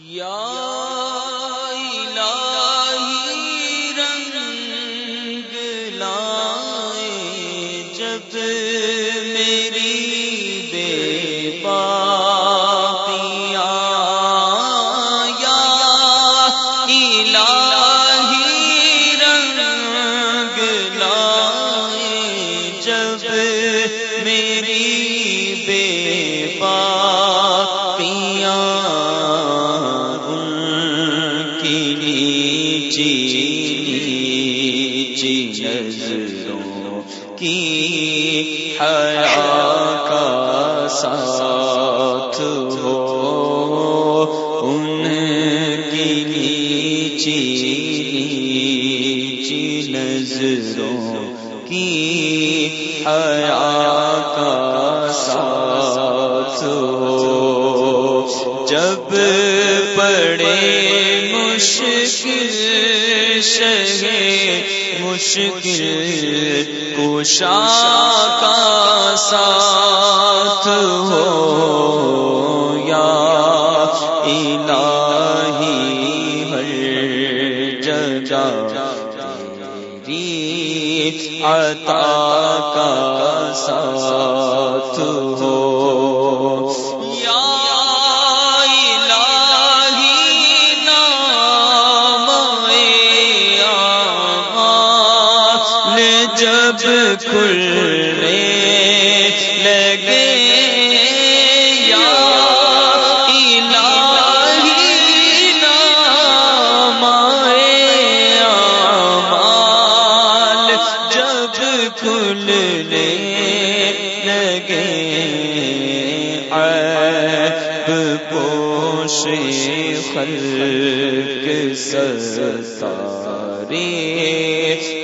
رنگ جب میری بے نظروں کی حیا کا ساتھ ہو، ان کی نیچی نیچی نظروں کی حیا کا ساتھ ہو۔ جب پڑے مشکل شگے مشکل کشا کا ساتھ ہو یا الہی ہر جگہ تیری عطا کا ساتھ جب کھلنے لگے یا الہی نام آمال جب کھلنے لگے عیب پوش خلق ستارے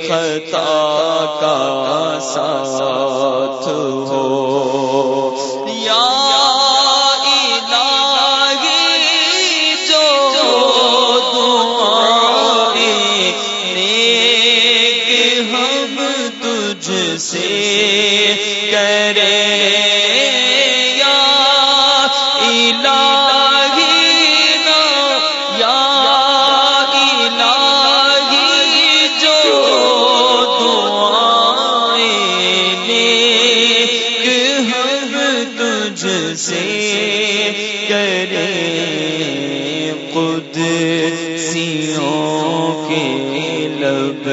خطا کا ساتھ ہو۔ یا تجھ سے کرے۔ تجھ سے کرے خود سیوں کے لب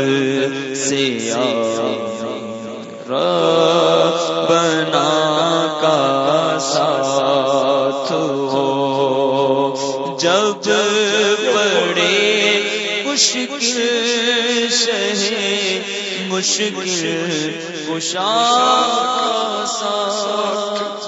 سے بنا کا ساتھ ہو۔ جب بڑے مشکل شہ مشکل کشا ساتھ